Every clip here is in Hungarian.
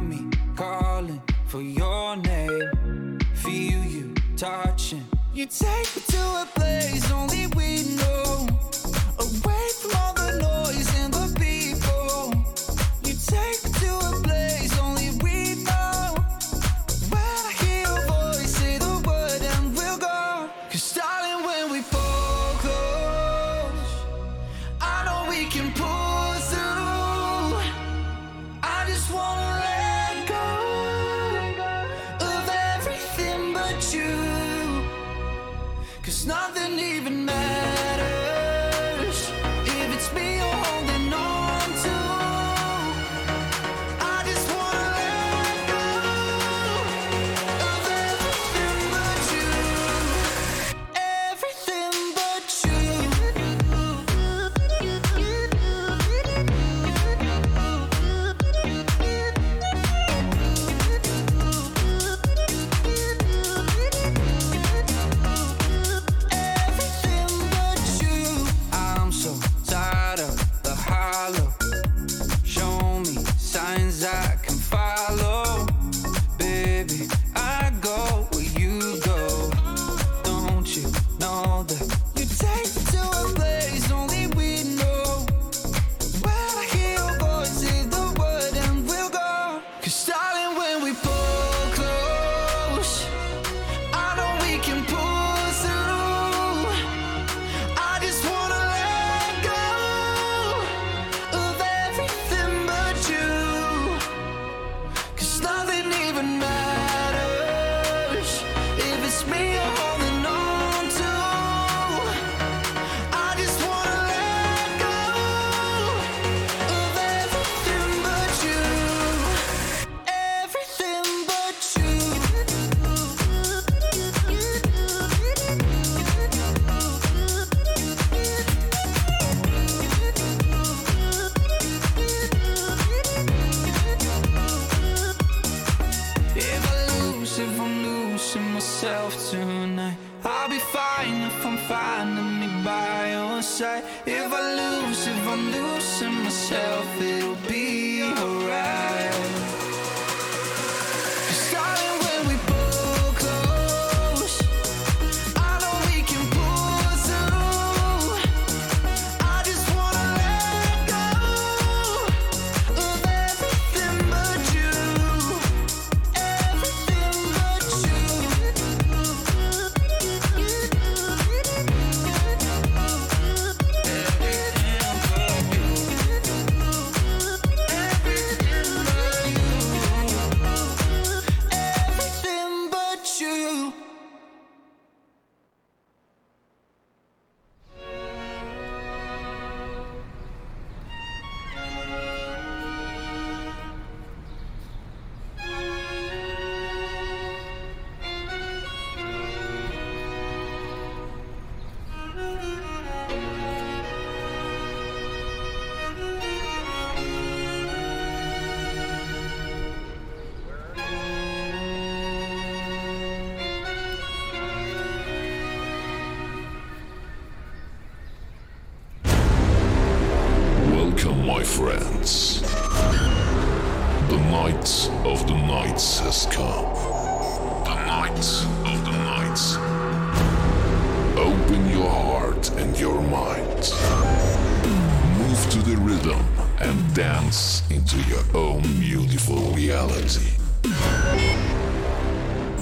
me calling for your name. Feel you touching. You take me to a place only we know.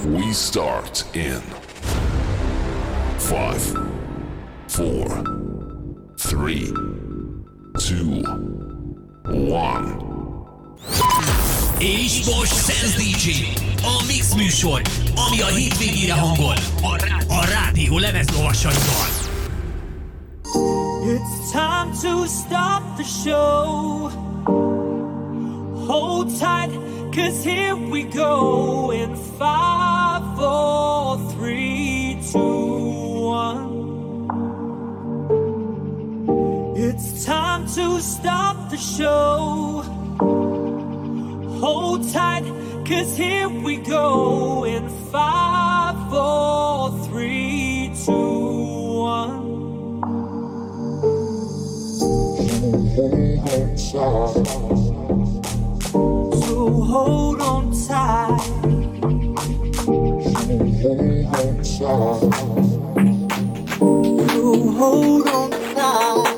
We start in five, four, three, two, one. És most Sense DJ, a Mix műsor, ami a hétvégére hangol, a, rá- a rádió lemezolvasaival. It's time to stop the show. Hold tight Cause here we go in five, four, three, two, one. It's time to stop the show. Hold tight, cause here we go in five, four, three, two, one. Hold tight hold on tight. You hold on tight. You hold on tight.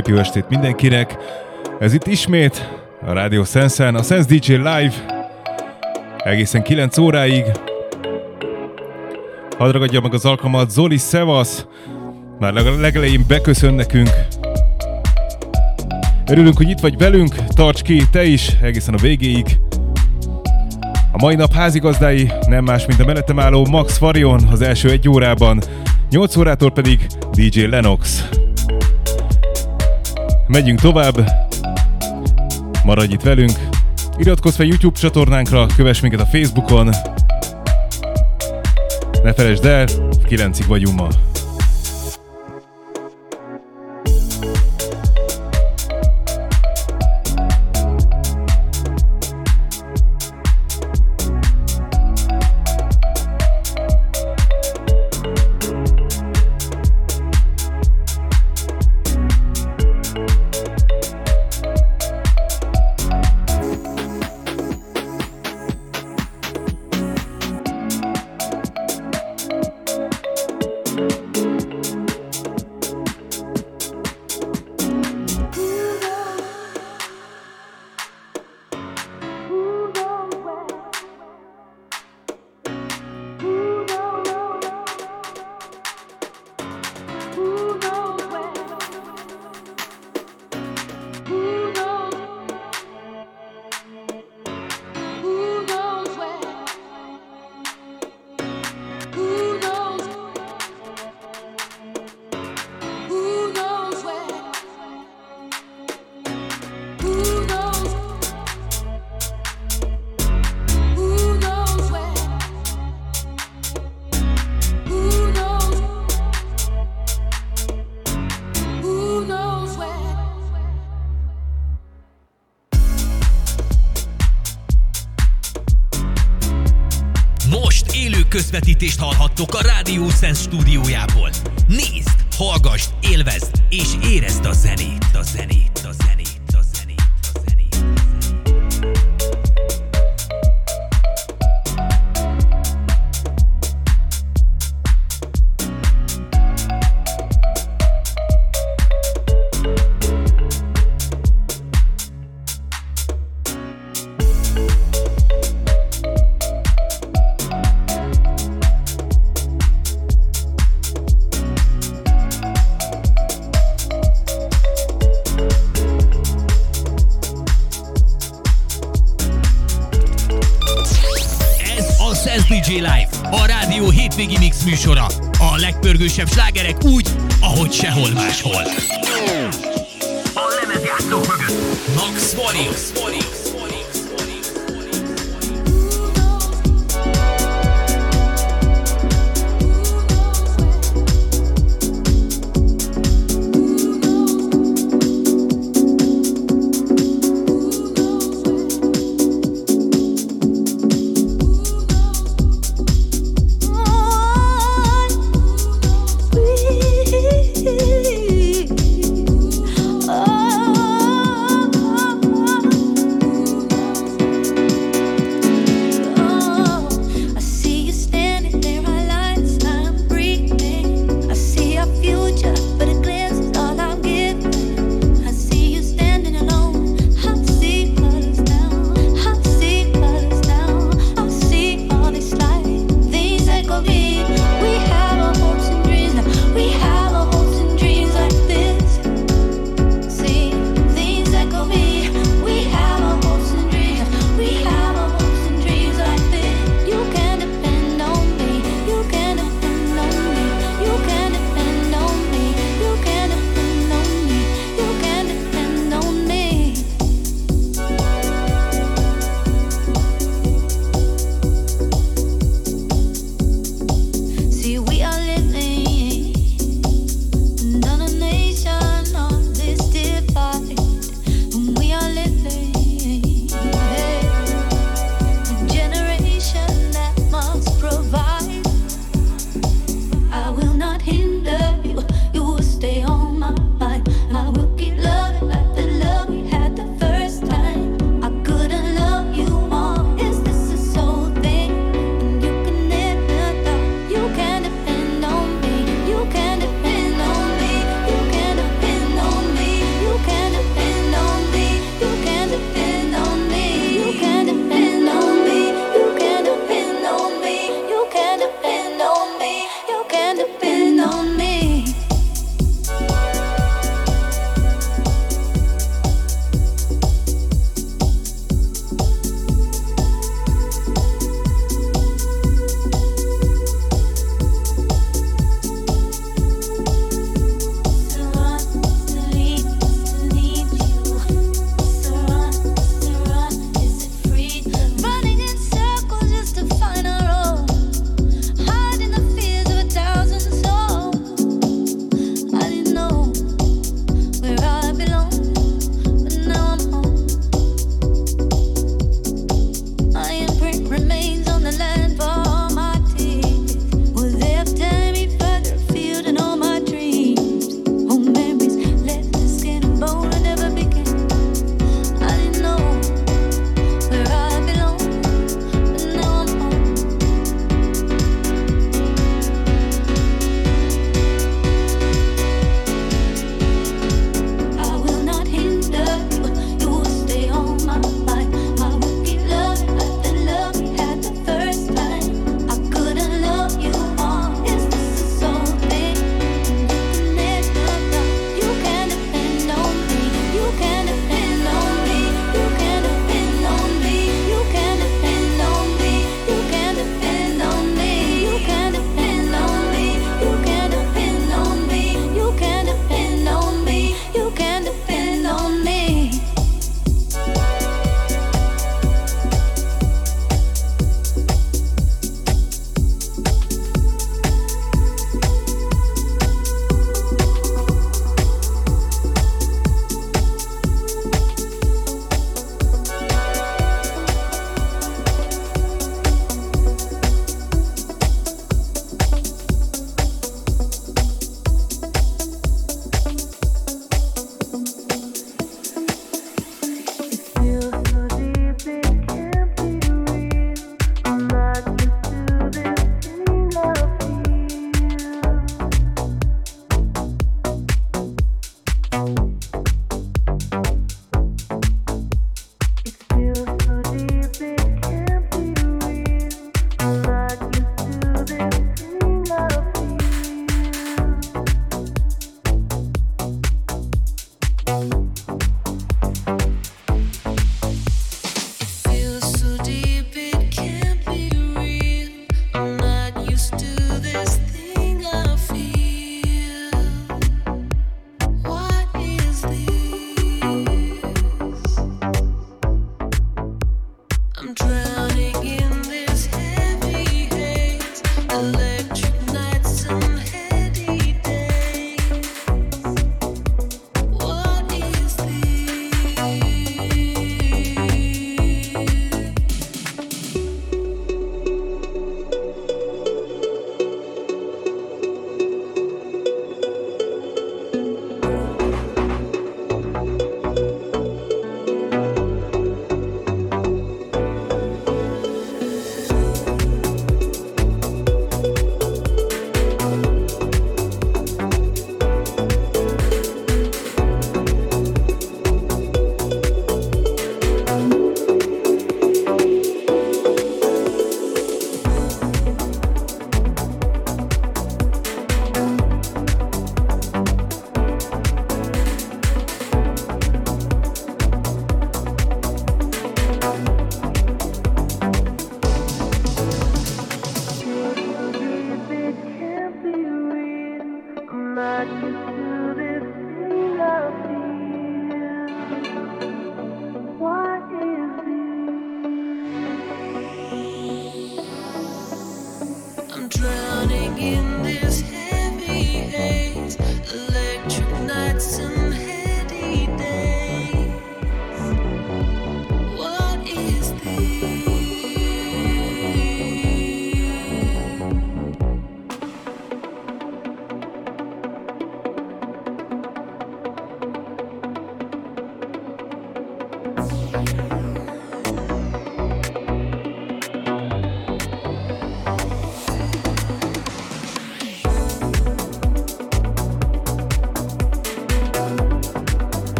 Szép jó estét mindenkinek! Ez itt ismét a Radio Sensen, a Sense DJ Live egészen 9 óráig. Hadd ragadja meg az alkalmat Zoli Szevasz, már legelején beköszön nekünk. Örülünk, hogy itt vagy velünk, tarts ki te is egészen a végéig. A mai nap házigazdái nem más, mint a mellettem álló Max Farion az első egy órában, 8 órától pedig DJ Lenox. Megyünk tovább. Maradj itt velünk. Iratkozz fel YouTube csatornánkra, kövess minket a Facebookon. Ne felejtsd el, 9-ig vagyunk ma. Közvetítést hallhattok a máshol. A lemezjátszók mögött Max Warriors.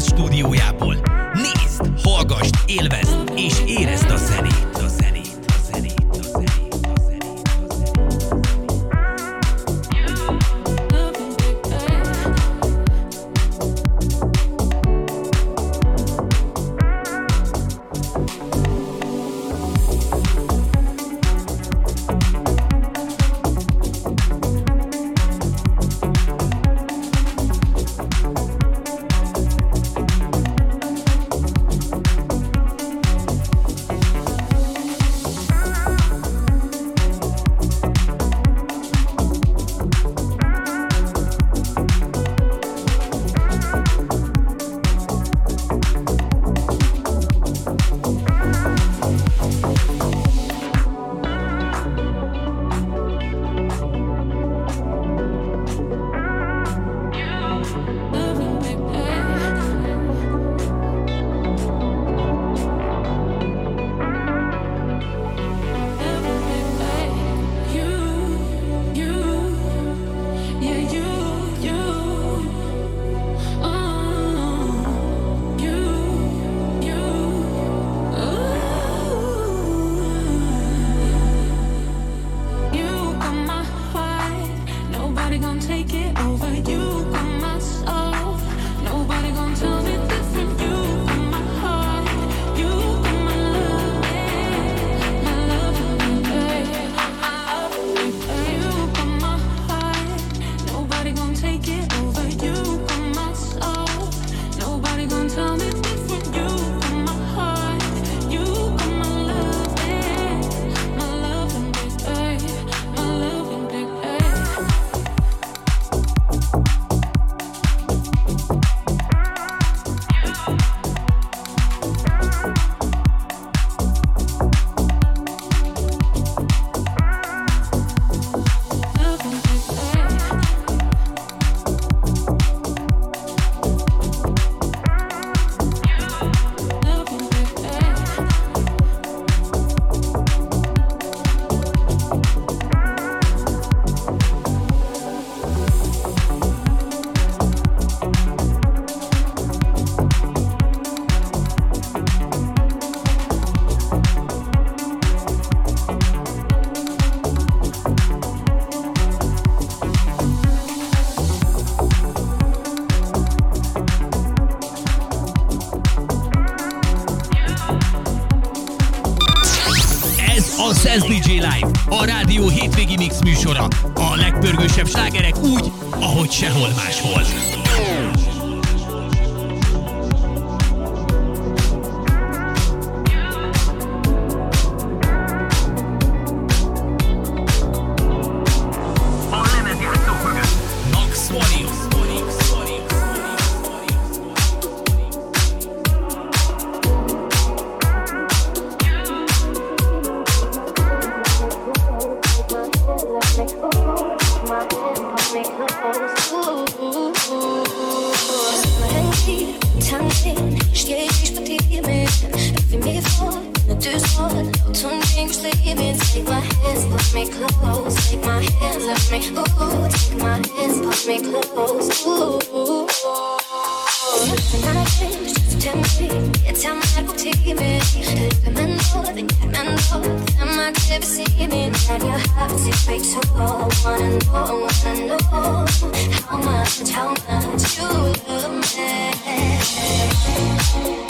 Studio. Dance DJ Live, a rádió hétvégi mix műsora. A legpörgősebb slágerek úgy, ahogy sehol máshol. baby, take my hands, pull me close. Take my hands, love me, ooh. Take my hands, pull me close, ooh. Tonight, just tell me, it's time I go take me. Come and know, come and know, come and never see me. Now you have to wait so long. Wanna know, wanna know how much, how much you love me.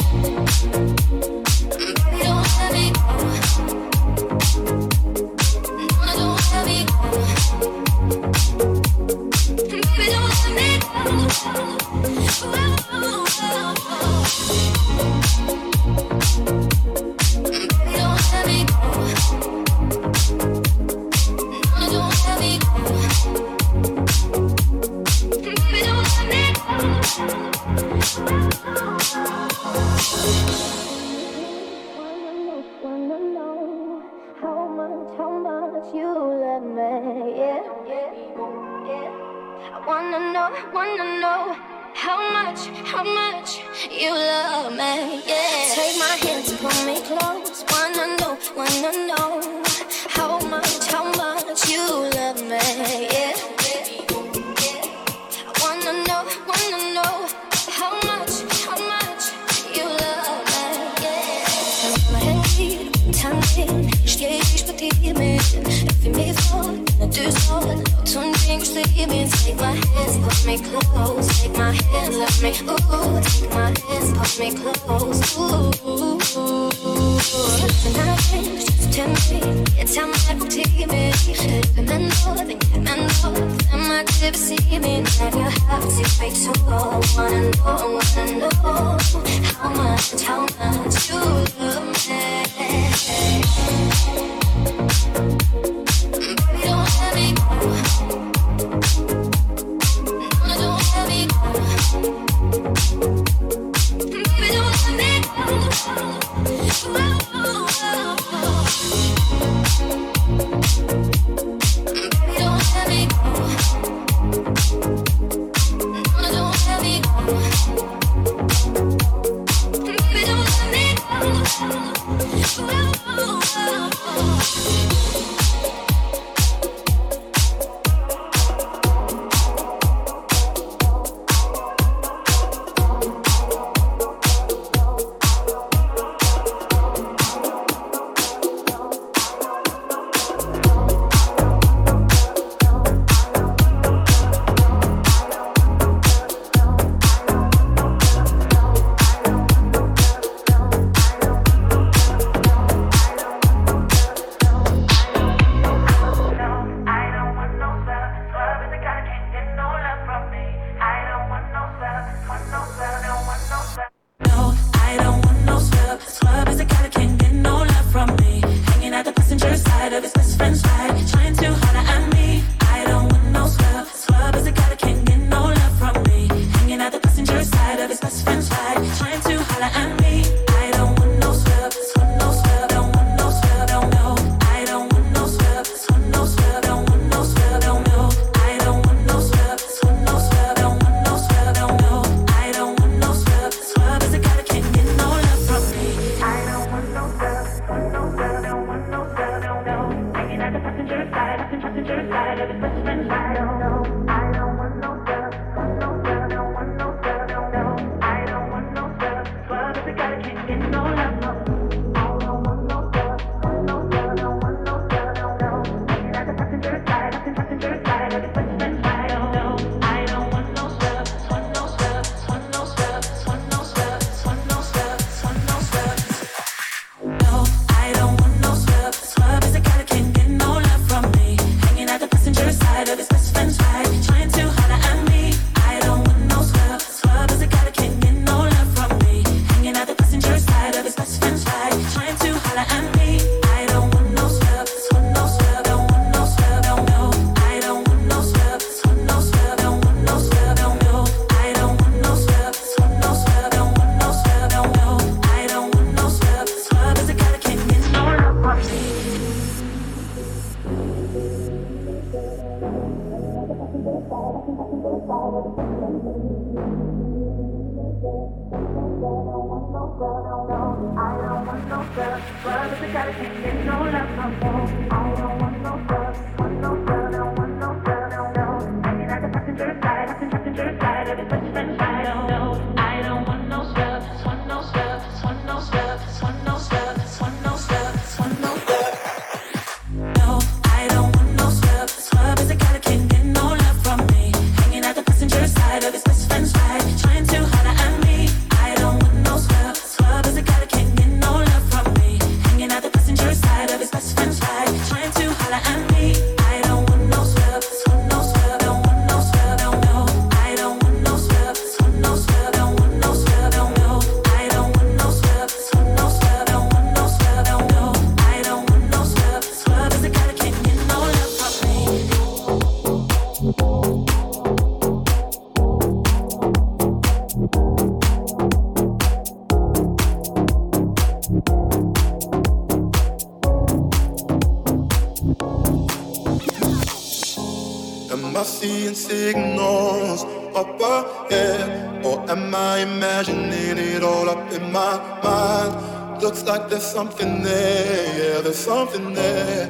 There's something there, yeah, there's something there.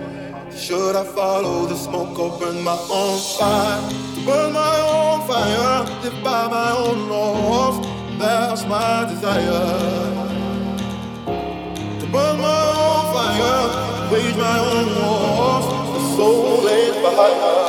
Should I follow the smoke or burn my own fire? To burn my own fire, live by my own laws. That's my desire. To burn my own fire, wage my own wars. The soul laid fire.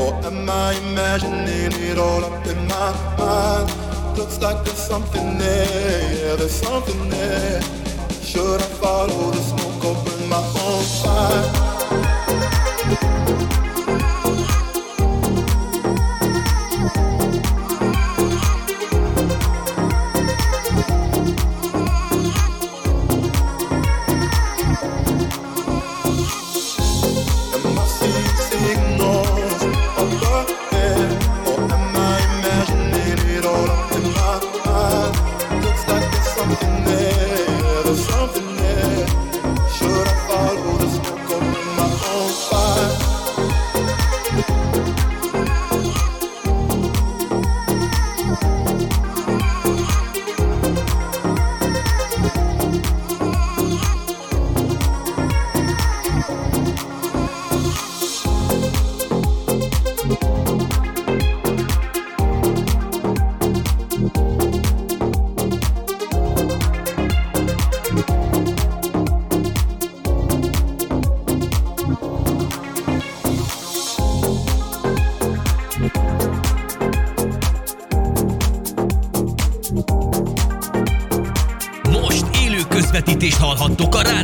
Or am I imagining it all up in my mind? Looks like there's something there, yeah, there's something there. Should I follow the smoke or burn my own fire?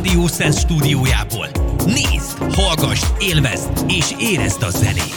Radio Sense stúdiójából. Nézd, hallgass, élvezd és érezd. A zenét,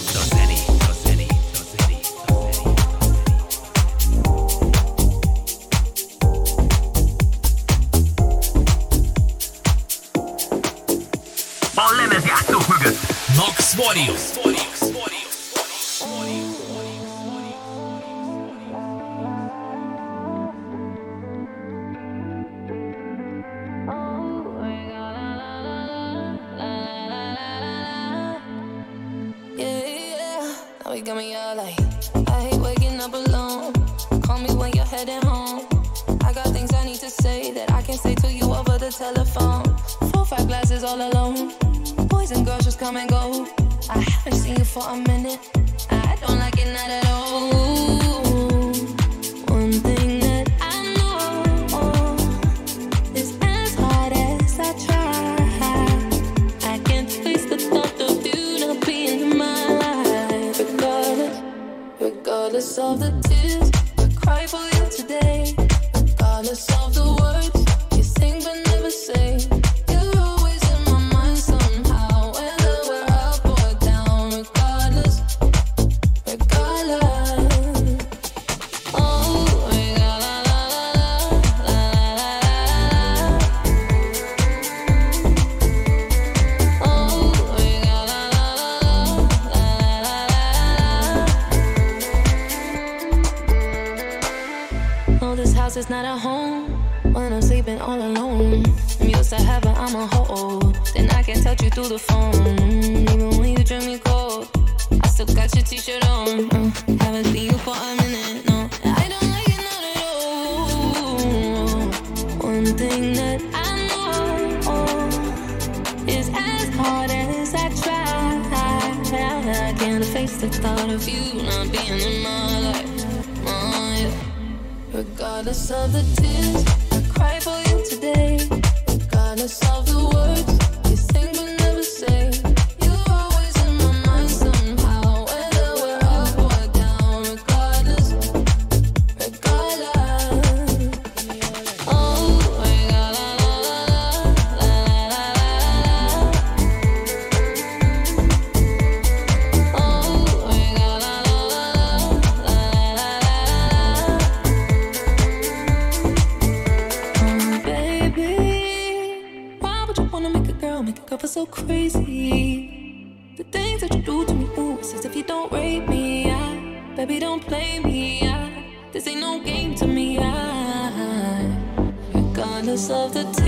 crazy. The things that you do to me, ooh, it's as if you don't rape me. I, baby, don't play me. I, this ain't no game to me. I, regardless of the. T-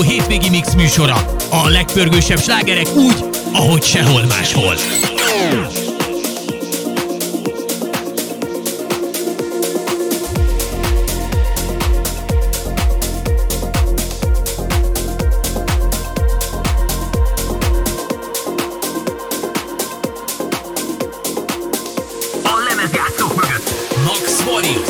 Rádió hétvégi mix műsora. A legpörgősebb slágerek úgy, ahogy sehol máshol. A lemezjátszók mögött Max Varius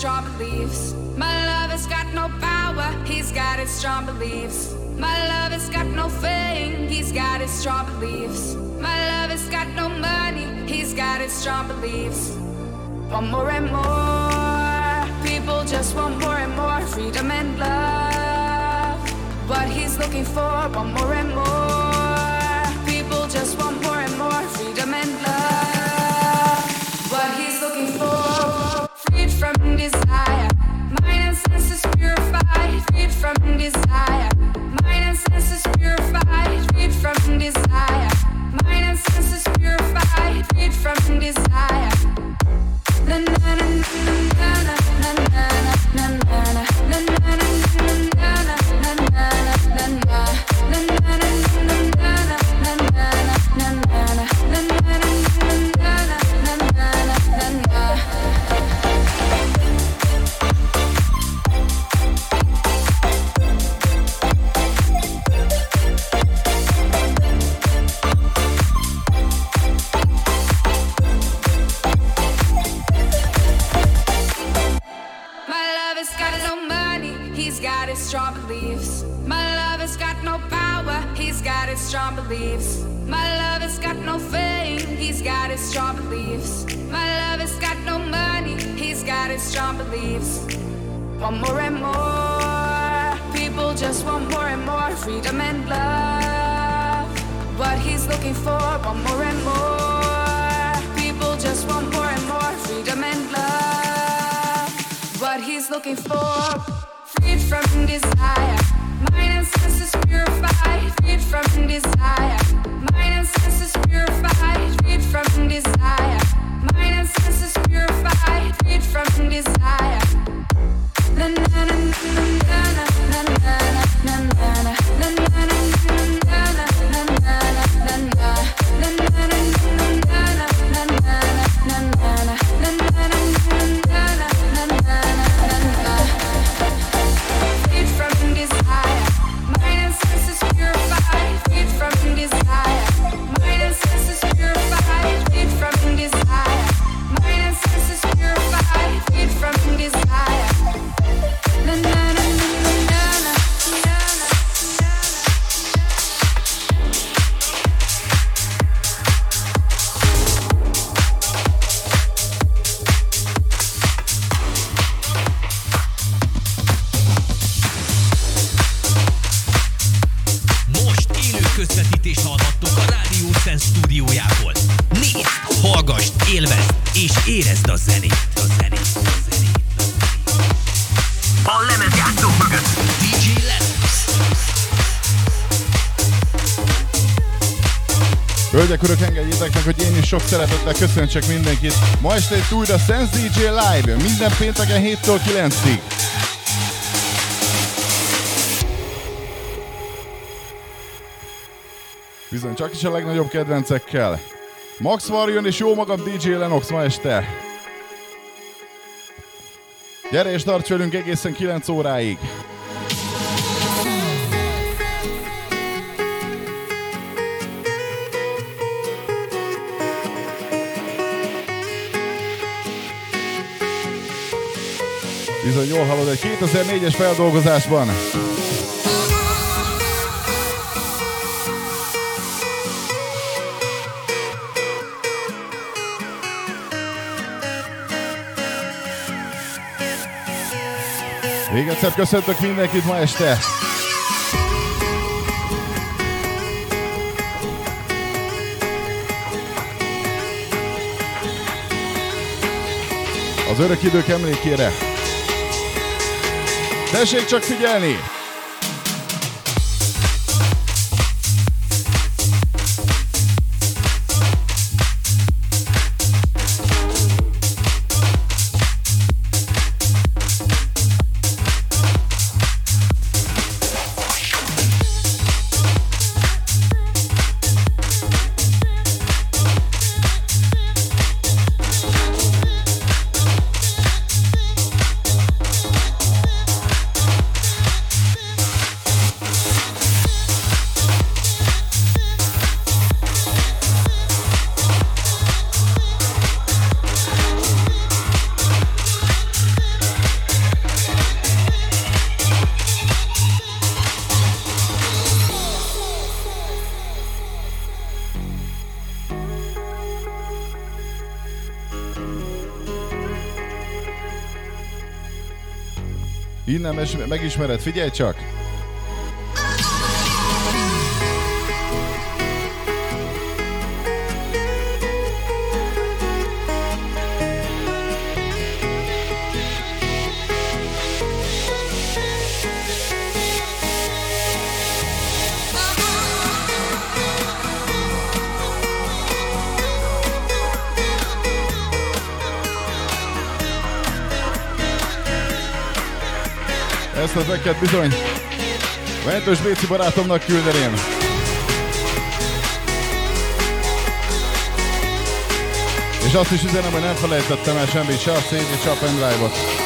strong beliefs. My love has got no power, he's got his strong beliefs. My love has got no fame, he's got his strong beliefs. My love has got no money, he's got his strong beliefs. Want more and more, people just want more and more freedom and love. What he's looking for, want more and more. from desire. Mind and senses purified, from desire. Mind and senses purified, from desire. Na na na na na na na na. köszöntsek mindenkit. Ma este itt újra Sense DJ Live, minden pénteken 7-től 9-ig. Bizony, csak is a legnagyobb kedvencekkel. Max Varjon és jó magam DJ Lenox ma este. Gyere és tarts velünk egészen 9 óráig! jól hallod, egy 2004-es feldolgozásban. Még egyszer köszöntök mindenkit ma este! Az örök idők emlékére Tessék csak figyelni! érdemes, megismered, figyelj csak! őket bizony. Ventős Béci barátomnak küldeném. És azt is üzenem, hogy nem felejtettem el semmit, se a CD, se a pendrive-ot.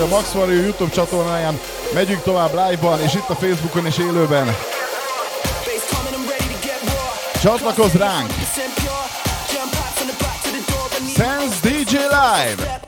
A Max Varő YouTube csatornáján. Megyünk tovább live-ban, és itt a Facebookon is élőben. Csatlakozz ránk! Sense DJ Live!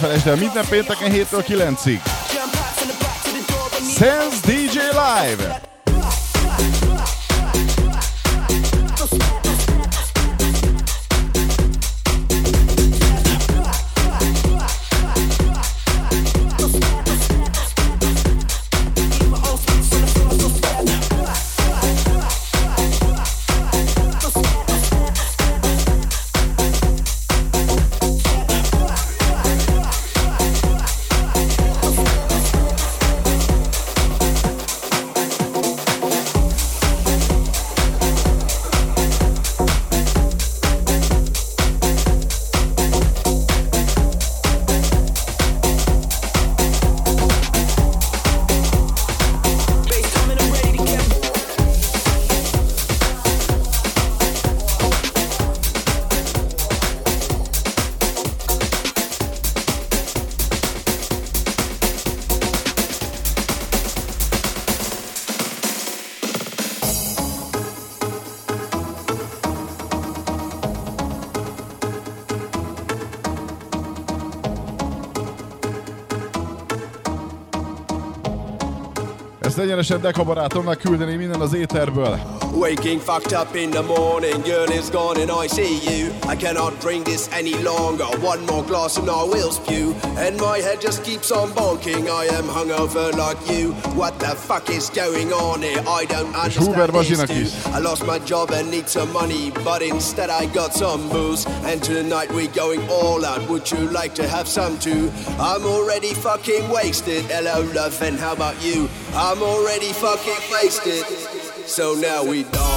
felejtsd el, minden pénteken 7-től 9-ig. Sense DJ Live! Ezt egyenesen dekabarátomnak küldeni minden az éterből. Waking fucked up in the morning, girl is gone and I see you. I cannot drink this any longer. One more glass and I will spew. And my head just keeps on bonking. I am hungover like you. What the fuck is going on here? I don't understand this. I lost my job and need some money, but instead I got some booze. And tonight we going all out. Would you like to have some too? I'm already fucking wasted. Hello, love, and how about you? I'm already fucking wasted. So now we dance.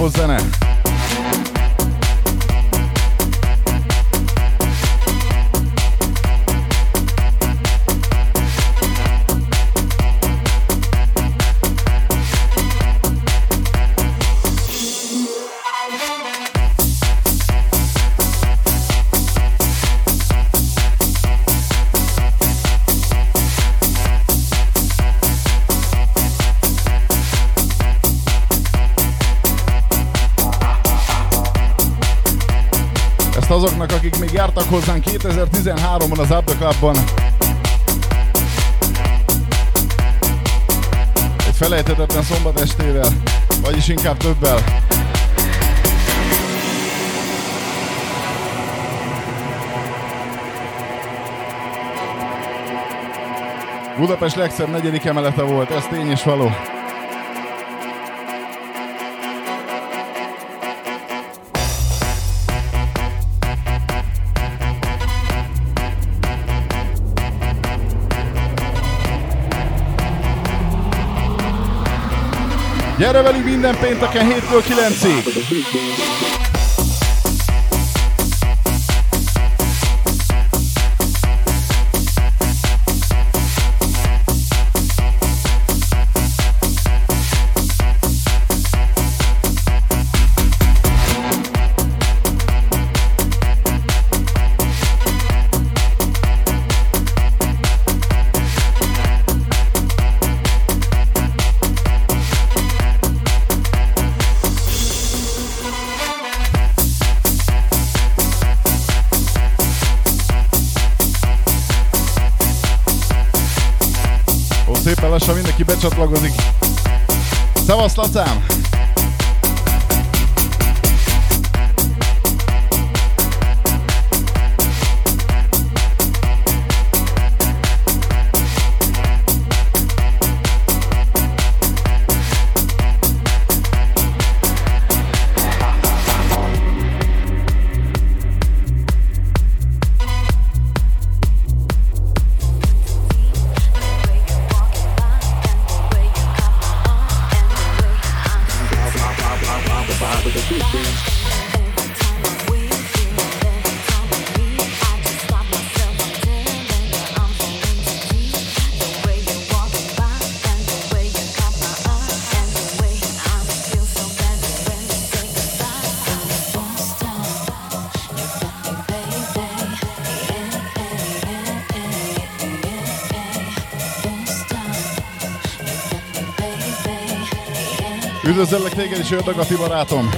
Osana. 2013-ban az Up The Clubban. Egy felejthetetlen szombat estével, vagyis inkább többel. Budapest legszebb negyedik emelete volt, ez tény és való. Gyere velünk minden pénteken 7-től 9-ig! Becsatlakozik. Szevasz, Lacám! Üdvözöllek téged is, Ördög Ati barátom!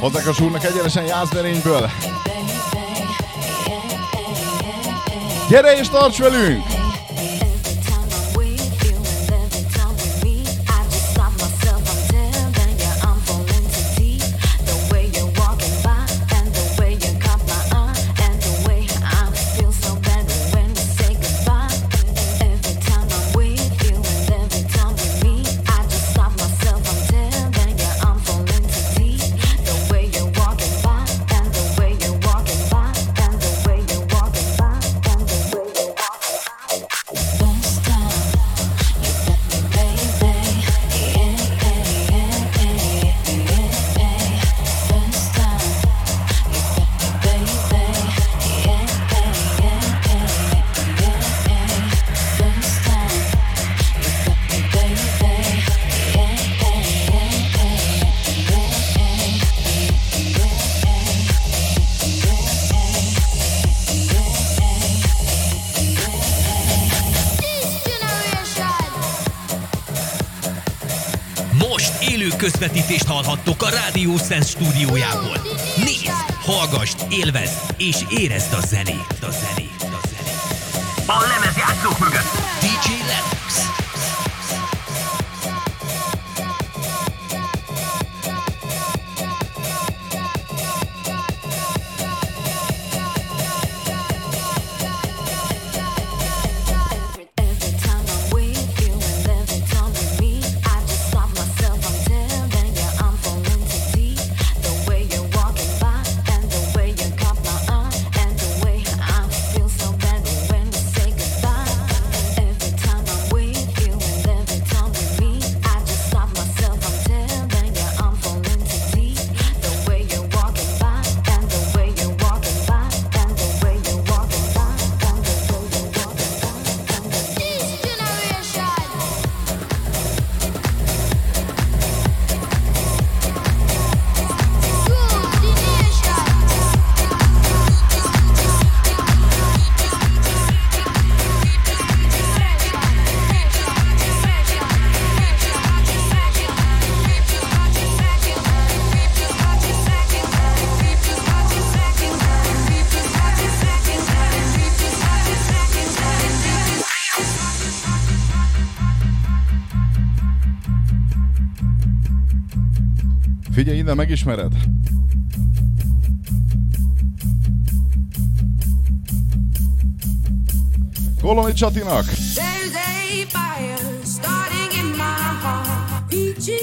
A úrnak egyenesen Jászberényből. Gyere és tarts velünk! Sziasztok a Rádió Szent stúdiójából! Nézd, hallgass, élvezd és érezd a zenét, a zenét, a zenét. A lemezjátszók mögött DJ Lennox. de megismered? Koloni Csatinak! A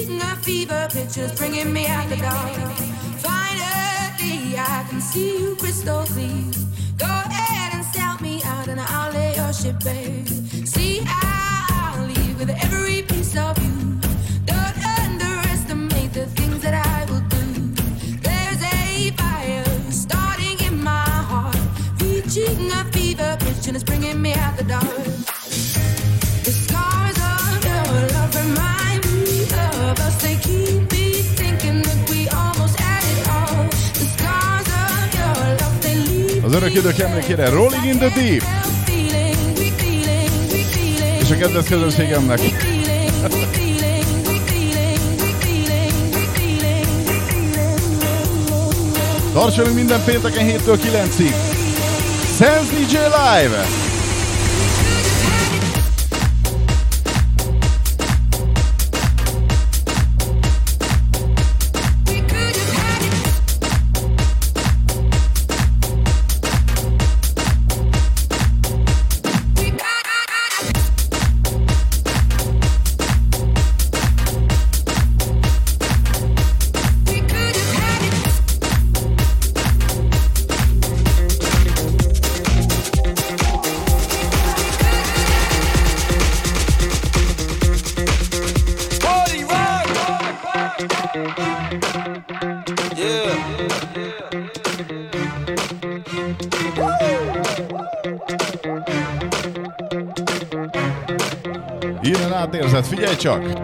in fever, pictures bringing me out the dark Finally I can see you crystal clear Go ahead and sell me out and I'll lay your örök idők emlékére Rolling in the Deep! És a kedves közönségemnek! Tartsanak minden pénteken 7-től 9-ig! Sense DJ Live! helyzet, figyelj csak!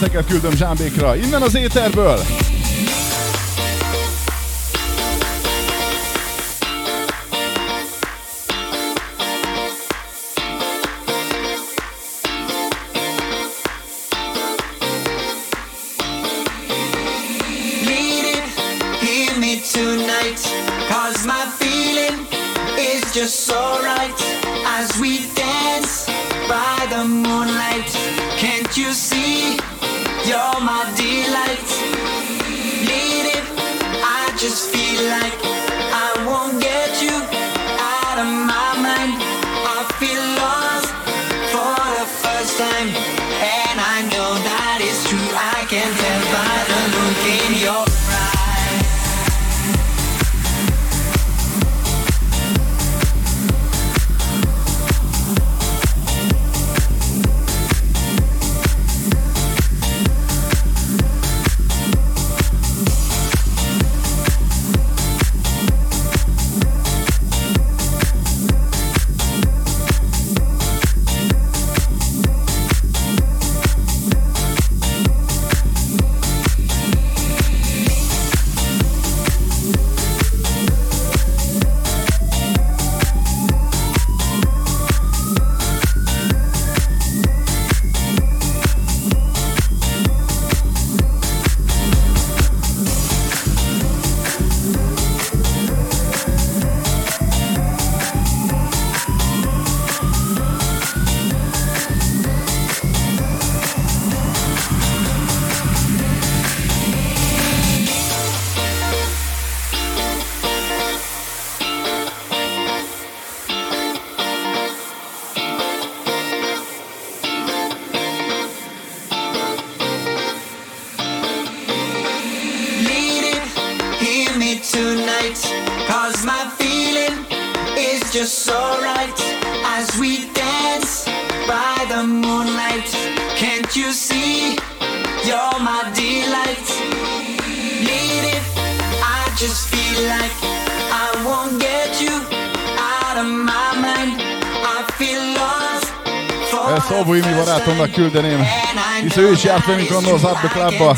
Ezeket küldöm zsámbékra, innen az éterből! My feeling is just so right as we Fêmea Zap do Clapó.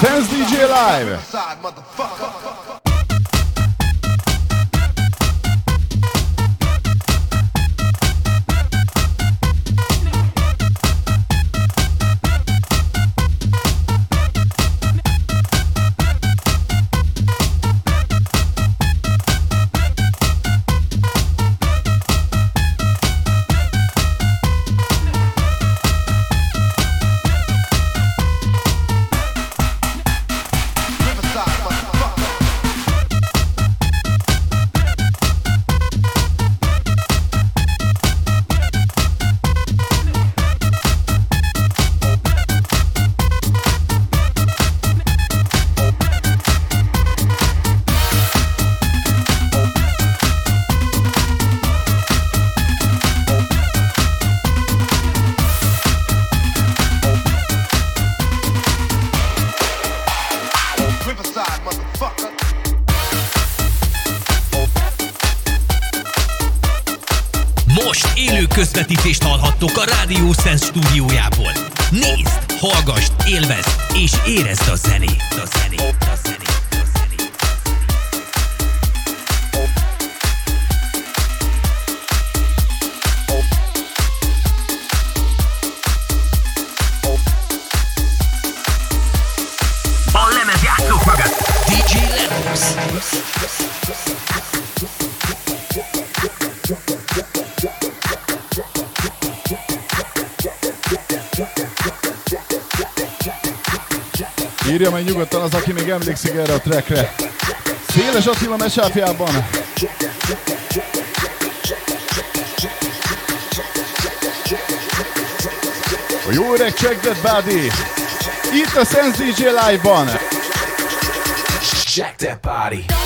Fans DJ Live. hallgattok a Rádió Szenz stúdiójából. Nézd, hallgass, élvezd és érezd a zenét! Az, aki még emlékszik erre a trackre. Széles Attila mesápjában. A jó öreg Check That Body. Itt a Sense DJ Live-ban. Check that body.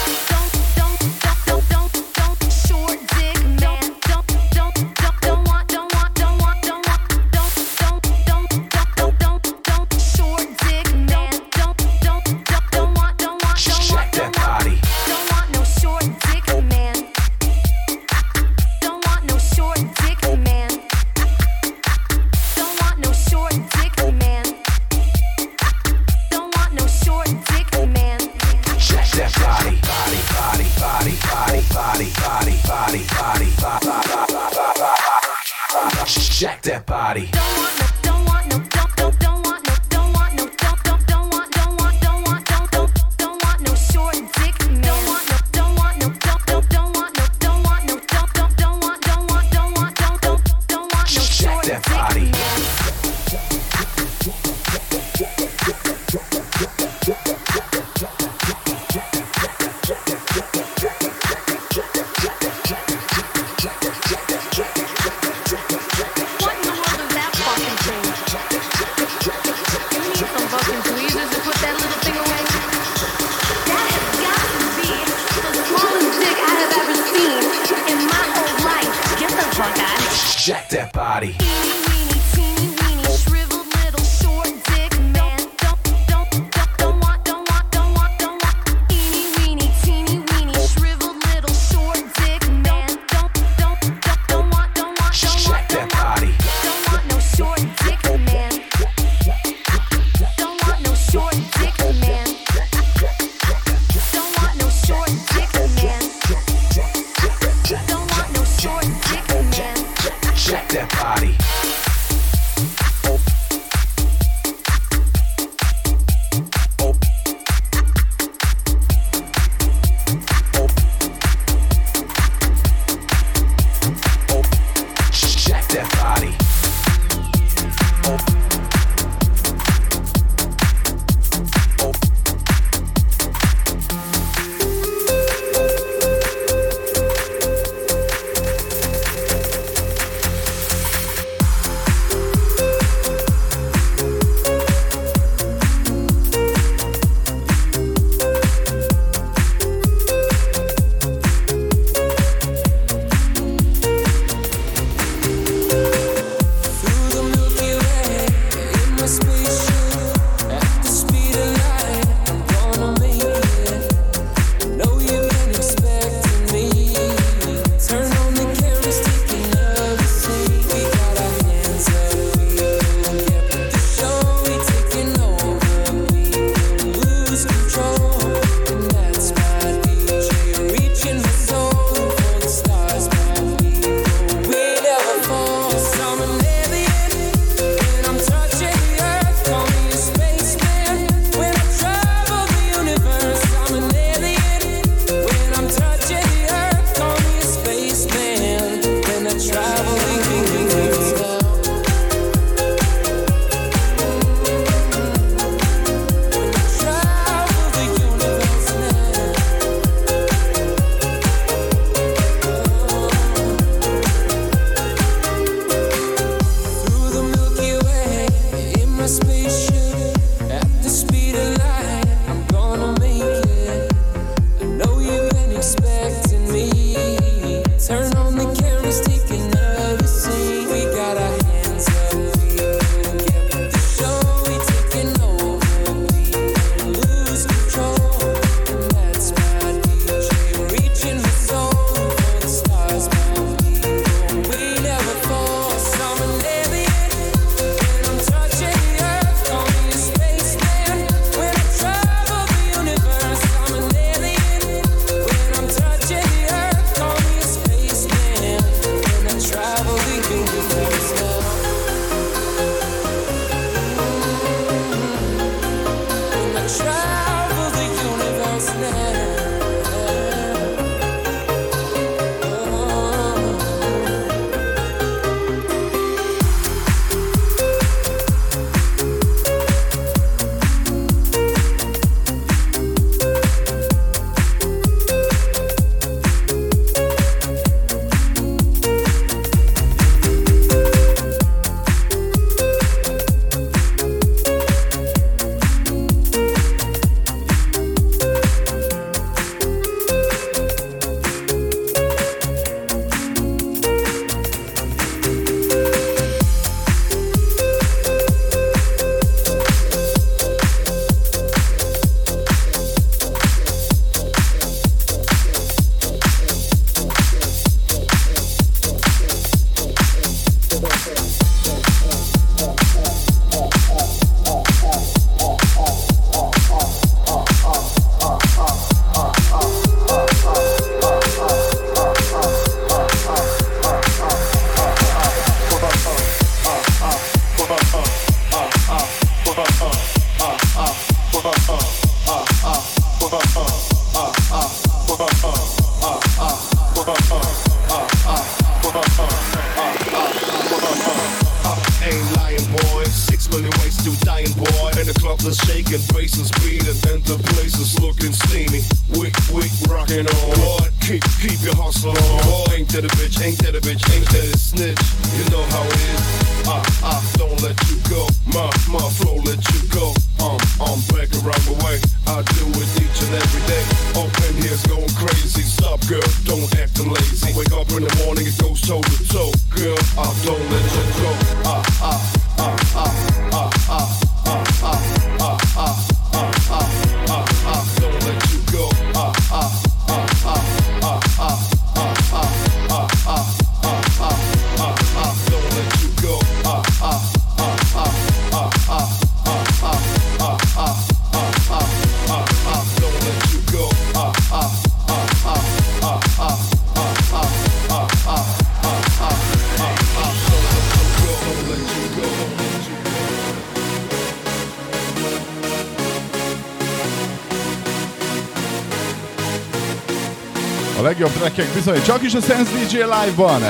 hogy csak is a Sense DJ Live-ban.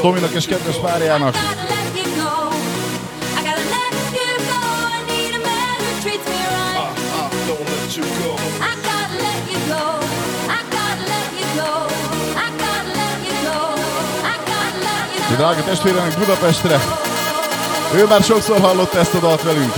Tominak és kedves párjának. Drága testvérenek Budapestre! Ő már sokszor hallott ezt a dalt velünk.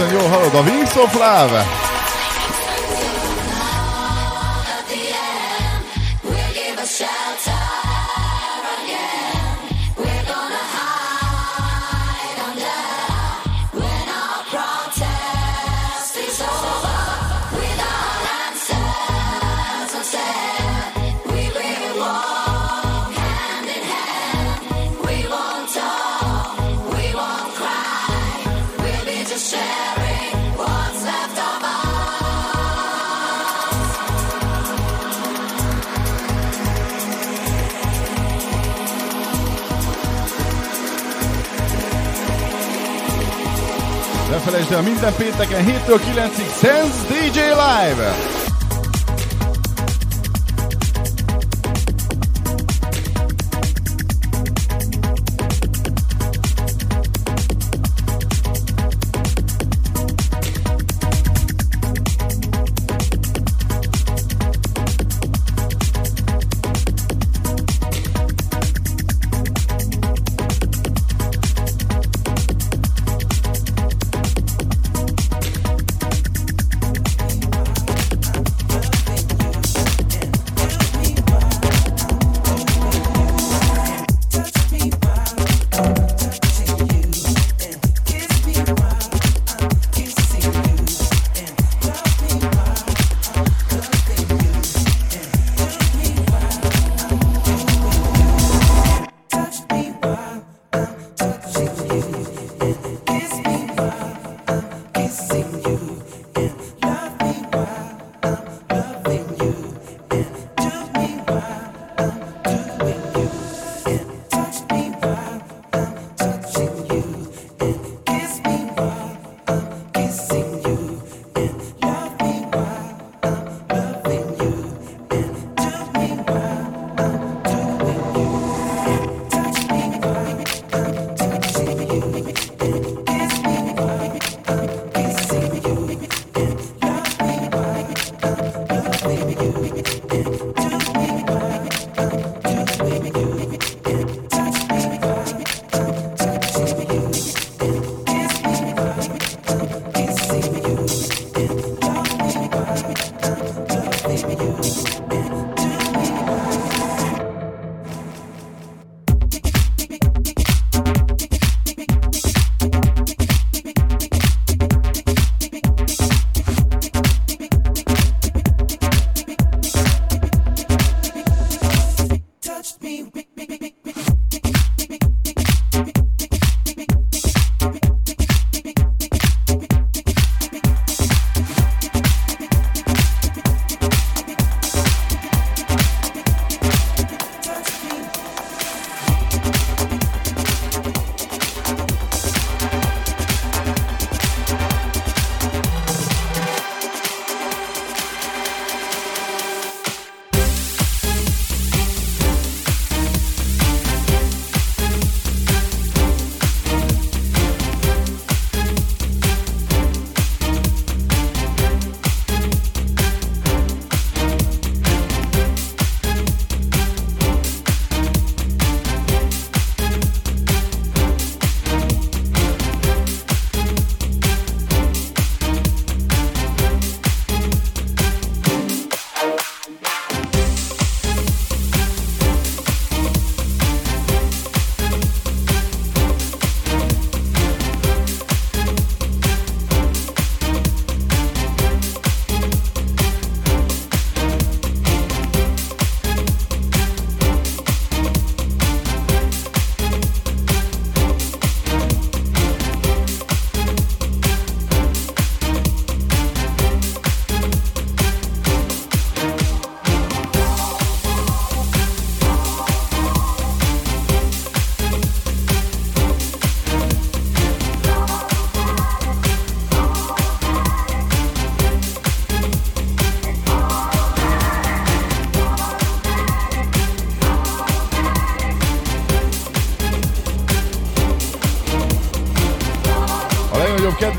Bizony jól hallod a Wings of Love. Minden pénteken 7-től 9-ig Sense DJ Live!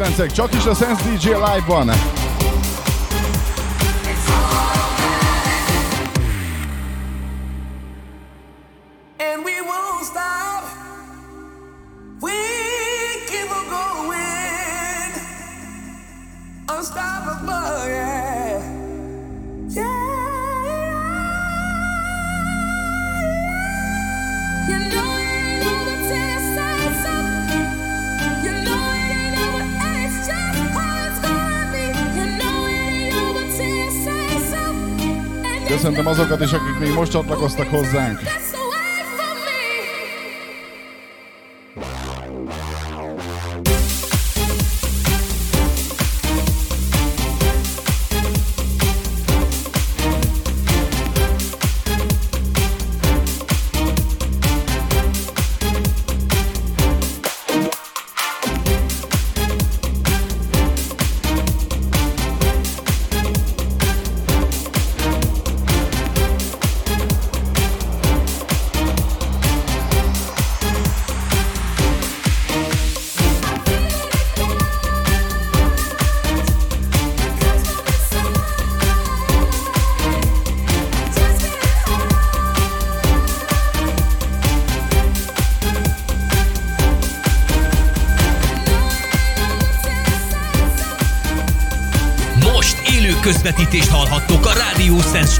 Kedvencek csak is a Sense DJ Live-ban. Köszöntöm azokat is, akik még most csatlakoztak hozzánk.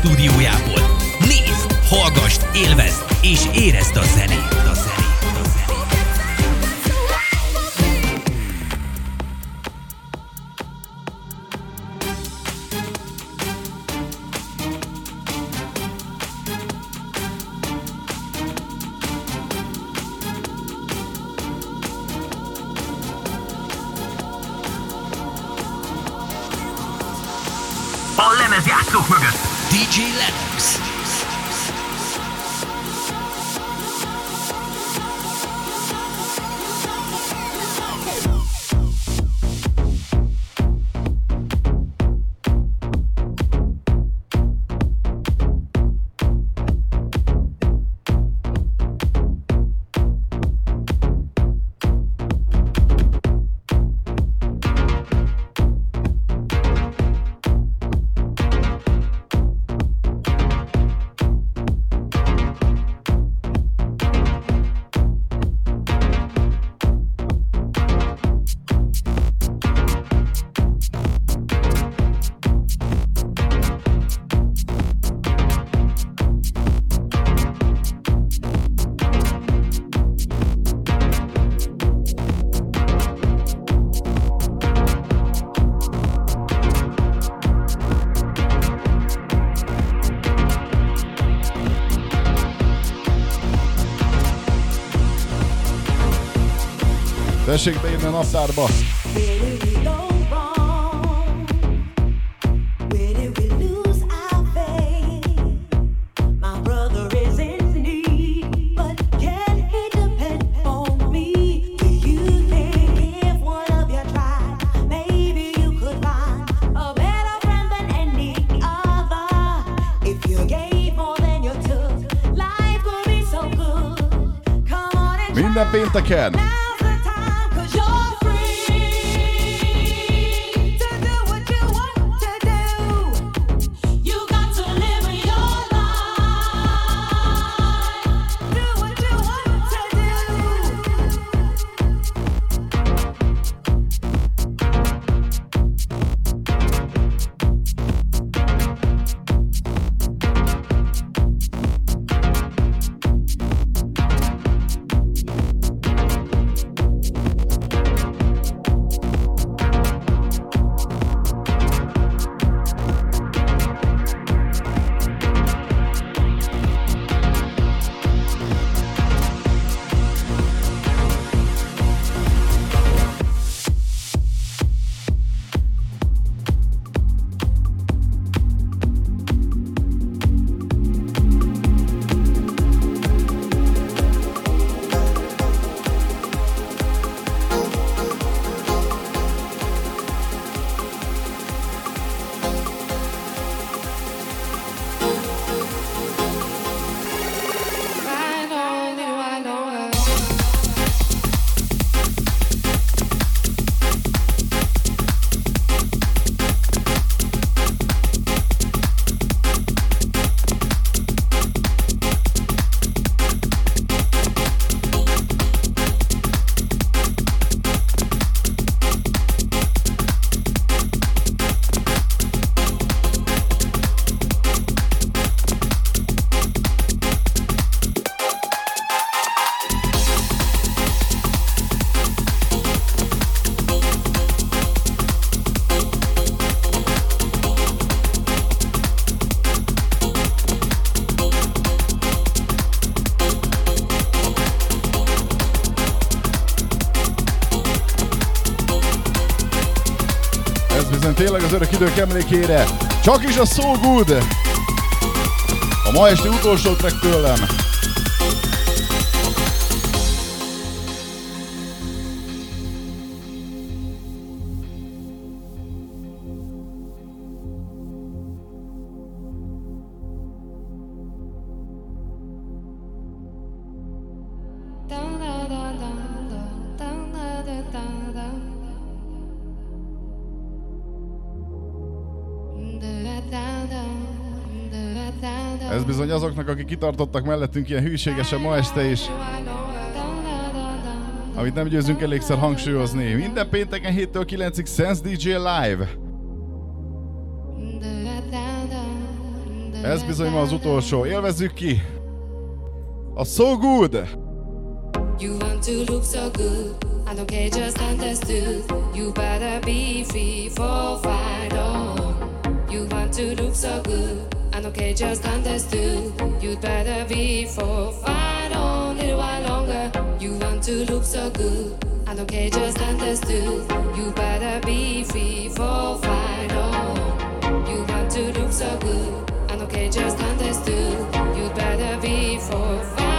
Stúdiójából. Nézd, hallgassd, élvezd és érezd. A zenét. A zenét. A lemezjátszók mögött DJ Lennox. Tessék beírni a naptárba. Pénteken! Tényleg az örök idők emlékére. Csak is a So Good. A ma esti utolsó track tőlem. Azoknak, akik kitartottak mellettünk ilyen hűségesen ma este is. Amit nem győzünk elégszer hangsúlyozni. Minden pénteken 7-től 9-ig Sense DJ Live. Ez bizony ma az utolsó. Élvezzük ki! A So Good! You want to look so good. I don't care, just understood. You better be free for fight on. You want to look so good. I don't care, just understood. You'd better be for fight on a little while longer. You want to look so good. I don't care, just understood. You better be free for fight on. You want to look so good. I don't care, just understood. You'd better be for fight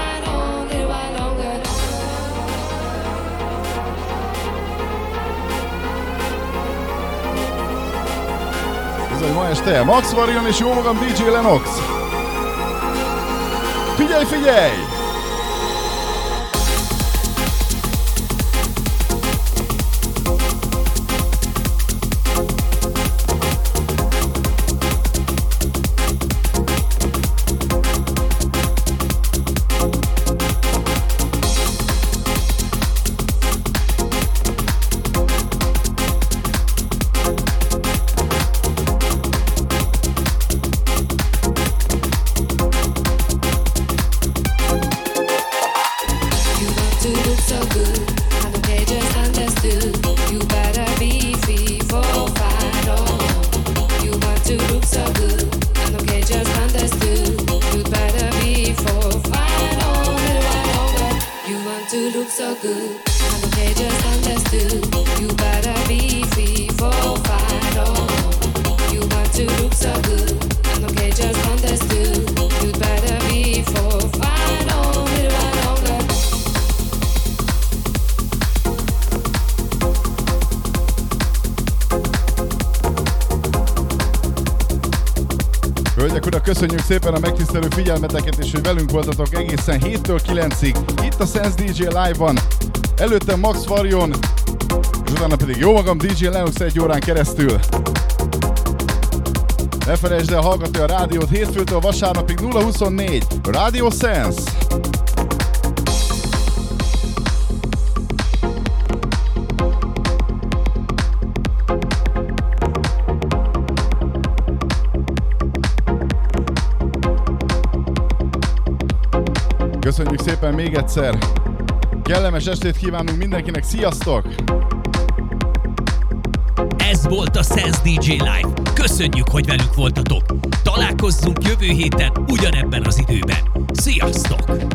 Bizony ma este Max Varion és jó magam DJ Lenox. Figyelj, figyelj! Köszönjük szépen a megtisztelő figyelmeteket, és hogy velünk voltatok egészen 7-től 9-ig, itt a Sense DJ Live-ban. Előttem Max Varion, és utána pedig jó magam DJ Lennox egy órán keresztül. Ne felejtsd el hallgatni a rádiót hétfőtől vasárnapig 024 Radio Sense. Köszönjük szépen még egyszer. Kellemes estét kívánunk mindenkinek, sziasztok! Ez volt a Sense DJ Live. Köszönjük, hogy velünk voltatok. Találkozzunk jövő héten ugyanebben az időben. Sziasztok!